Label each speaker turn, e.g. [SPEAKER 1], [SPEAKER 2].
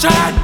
[SPEAKER 1] destruction.